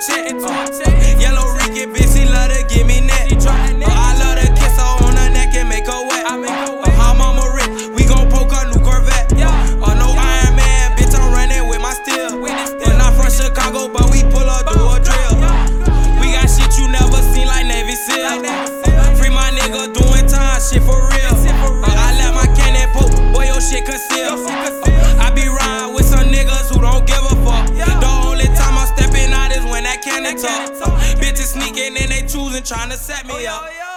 chin and twat. Yellow Ricky, bitch, she love to give me neck. Oh, I love to kiss her on her neck and make her wet. I'm on oh, mama rip, we gon' poke a new Corvette. Oh, no Iron Man, bitch, I'm running with my steel. We're not from Chicago, but we pull up through a drill. We got shit you never seen like Navy SEAL. Free my nigga doing time, shit for real. Oh, I let my cannon poke, boy, your shit cause talk. Bitches sneaking and they choosing, trying to set me oh, up.